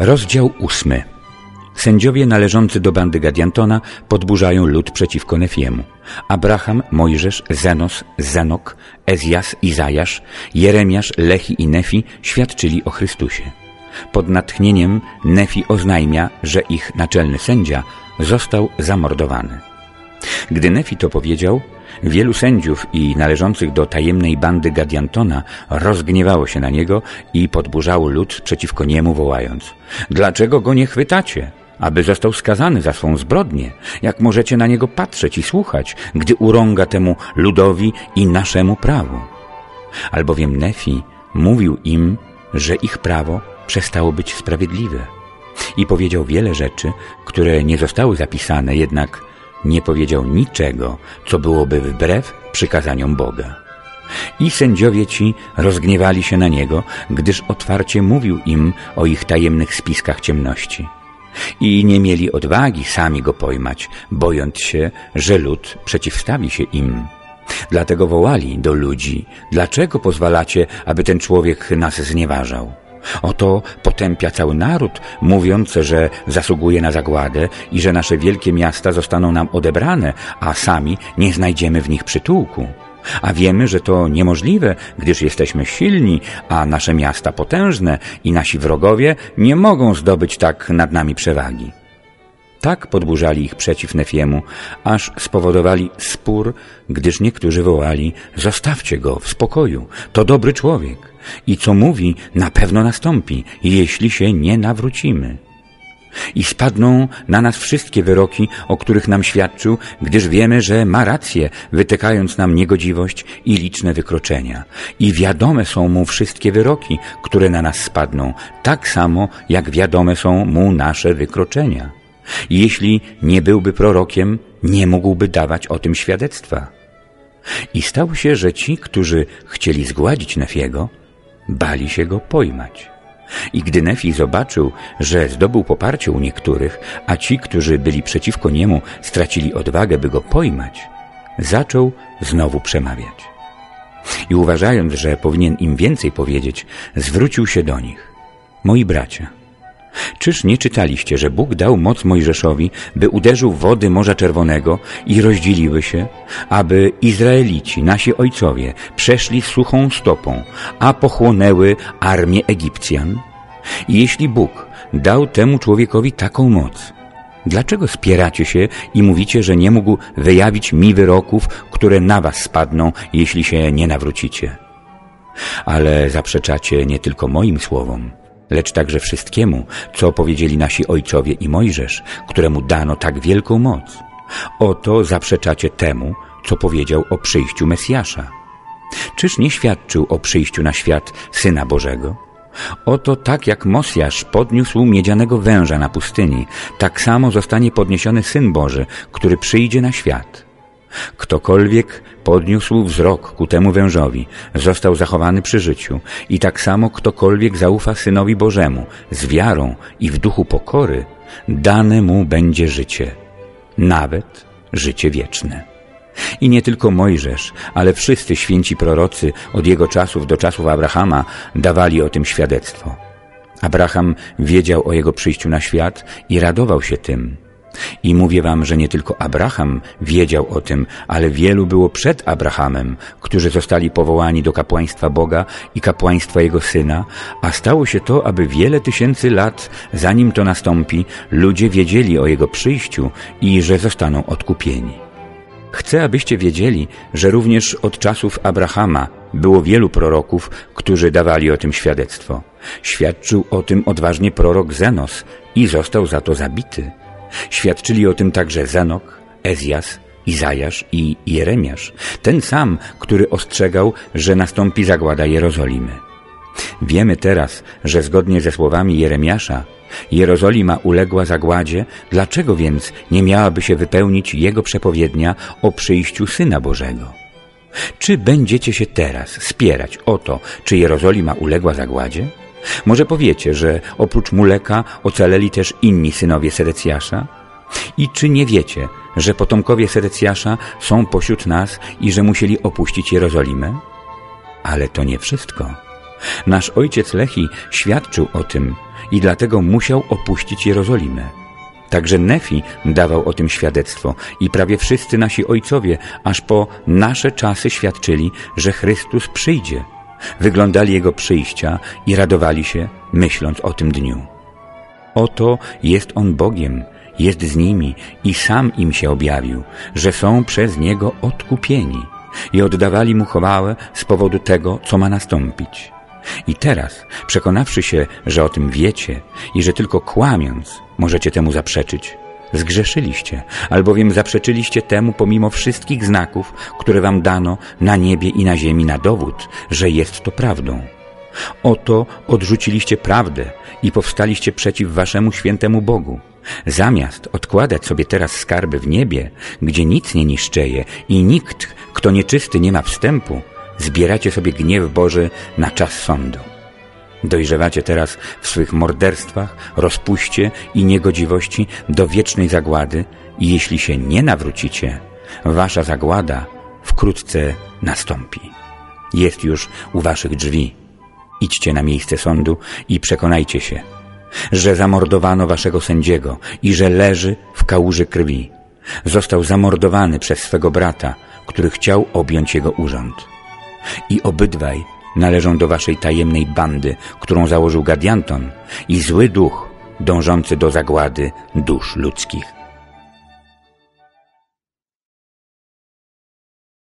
Rozdział ósmy. Sędziowie należący do bandy Gadiantona podburzają lud przeciwko Nefiemu. Abraham, Mojżesz, Zenos, Zenok, Ezjas, Izajasz, Jeremiasz, Lehi i Nefi świadczyli o Chrystusie. Pod natchnieniem Nefi oznajmia, że ich naczelny sędzia został zamordowany. Gdy Nefi to powiedział, wielu sędziów i należących do tajemnej bandy Gadiantona rozgniewało się na niego i podburzało lud przeciwko niemu wołając Dlaczego go nie chwytacie? aby został skazany za swą zbrodnię. Jak możecie na niego patrzeć i słuchać, gdy urąga temu ludowi i naszemu prawu? Albowiem Nefi mówił im, że ich prawo przestało być sprawiedliwe. I powiedział wiele rzeczy, które nie zostały zapisane, jednak nie powiedział niczego, co byłoby wbrew przykazaniom Boga. I sędziowie ci rozgniewali się na niego, gdyż otwarcie mówił im o ich tajemnych spiskach ciemności. I nie mieli odwagi sami go pojmać, bojąc się, że lud przeciwstawi się im. Dlatego wołali do ludzi, dlaczego pozwalacie, aby ten człowiek nas znieważał? Oto potępia cały naród, mówiąc, że zasługuje na zagładę i że nasze wielkie miasta zostaną nam odebrane, a sami nie znajdziemy w nich przytułku. A wiemy, że to niemożliwe, gdyż jesteśmy silni, a nasze miasta potężne i nasi wrogowie nie mogą zdobyć tak nad nami przewagi. Tak podburzali ich przeciw Nefiemu, aż spowodowali spór, gdyż niektórzy wołali, zostawcie go w spokoju, to dobry człowiek i co mówi na pewno nastąpi, jeśli się nie nawrócimy. I spadną na nas wszystkie wyroki, o których nam świadczył, gdyż wiemy, że ma rację, wytykając nam niegodziwość i liczne wykroczenia. I wiadome są mu wszystkie wyroki, które na nas spadną, tak samo jak wiadome są mu nasze wykroczenia. Jeśli nie byłby prorokiem, nie mógłby dawać o tym świadectwa. I stało się, że ci, którzy chcieli zgładzić Nefiego, bali się go pojmać. I gdy Nefi zobaczył, że zdobył poparcie u niektórych, a ci, którzy byli przeciwko niemu, stracili odwagę, by go pojmać, zaczął znowu przemawiać. I uważając, że powinien im więcej powiedzieć, zwrócił się do nich. Moi bracia, Czyż nie czytaliście, że Bóg dał moc Mojżeszowi, by uderzył wody Morza Czerwonego i rozdzieliły się, aby Izraelici, nasi ojcowie, przeszli suchą stopą, a pochłonęły armię Egipcjan? I jeśli Bóg dał temu człowiekowi taką moc, dlaczego spieracie się i mówicie, że nie mógł wyjawić mi wyroków, które na was spadną, jeśli się nie nawrócicie? Ale zaprzeczacie nie tylko moim słowom, lecz także wszystkiemu, co powiedzieli nasi ojcowie i Mojżesz, któremu dano tak wielką moc. Oto zaprzeczacie temu, co powiedział o przyjściu Mesjasza. Czyż nie świadczył o przyjściu na świat Syna Bożego? Oto tak jak Mosjasz podniósł miedzianego węża na pustyni, tak samo zostanie podniesiony Syn Boży, który przyjdzie na świat. Ktokolwiek podniósł wzrok ku temu wężowi, został zachowany przy życiu i tak samo ktokolwiek zaufa Synowi Bożemu z wiarą i w duchu pokory, dane mu będzie życie, nawet życie wieczne. I nie tylko Mojżesz, ale wszyscy święci prorocy od jego czasów do czasów Abrahama dawali o tym świadectwo. Abraham wiedział o jego przyjściu na świat i radował się tym. I mówię wam, że nie tylko Abraham wiedział o tym, ale wielu było przed Abrahamem, którzy zostali powołani do kapłaństwa Boga i kapłaństwa Jego Syna, a stało się to, aby wiele tysięcy lat, zanim to nastąpi, ludzie wiedzieli o Jego przyjściu i że zostaną odkupieni. Chcę, abyście wiedzieli, że również od czasów Abrahama było wielu proroków, którzy dawali o tym świadectwo. Świadczył o tym odważnie prorok Zenos i został za to zabity. Świadczyli o tym także Zanok, Ezjas, Izajasz i Jeremiasz, ten sam, który ostrzegał, że nastąpi zagłada Jerozolimy. Wiemy teraz, że zgodnie ze słowami Jeremiasza, Jerozolima uległa zagładzie, dlaczego więc nie miałaby się wypełnić jego przepowiednia o przyjściu Syna Bożego? Czy będziecie się teraz spierać o to, czy Jerozolima uległa zagładzie? Może powiecie, że oprócz Muleka ocaleli też inni synowie Sedecjasza? I czy nie wiecie, że potomkowie Sedecjasza są pośród nas i że musieli opuścić Jerozolimę? Ale to nie wszystko. Nasz ojciec Lehi świadczył o tym i dlatego musiał opuścić Jerozolimę. Także Nefi dawał o tym świadectwo i prawie wszyscy nasi ojcowie aż po nasze czasy świadczyli, że Chrystus przyjdzie. Wyglądali Jego przyjścia i radowali się, myśląc o tym dniu. Oto jest On Bogiem, jest z nimi i sam im się objawił, że są przez Niego odkupieni i oddawali Mu chwałę z powodu tego, co ma nastąpić. I teraz, przekonawszy się, że o tym wiecie i że tylko kłamiąc możecie temu zaprzeczyć, zgrzeszyliście, albowiem zaprzeczyliście temu pomimo wszystkich znaków, które wam dano na niebie i na ziemi na dowód, że jest to prawdą. Oto odrzuciliście prawdę i powstaliście przeciw waszemu świętemu Bogu. Zamiast odkładać sobie teraz skarby w niebie, gdzie nic nie niszczeje i nikt, kto nieczysty nie ma wstępu, zbieracie sobie gniew Boży na czas sądu. Dojrzewacie teraz w swych morderstwach, rozpuście i niegodziwości do wiecznej zagłady i jeśli się nie nawrócicie, wasza zagłada wkrótce nastąpi. Jest już u waszych drzwi. Idźcie na miejsce sądu i przekonajcie się, że zamordowano waszego sędziego i że leży w kałuży krwi. Został zamordowany przez swego brata, który chciał objąć jego urząd. I obydwaj należą do waszej tajemnej bandy, którą założył Gadianton i zły duch dążący do zagłady dusz ludzkich.